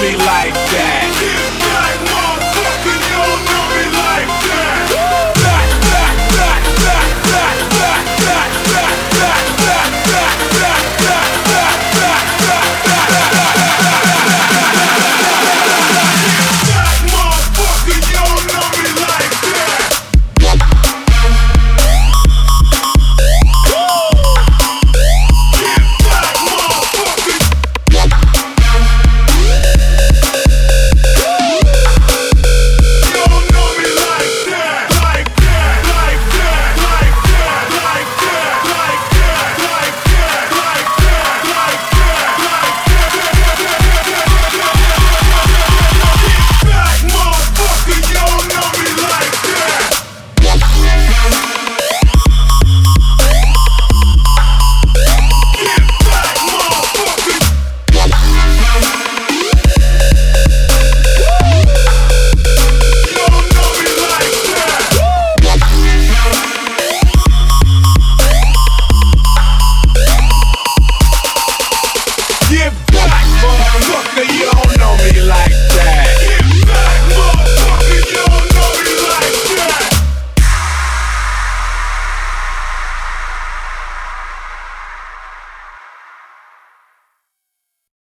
me like that.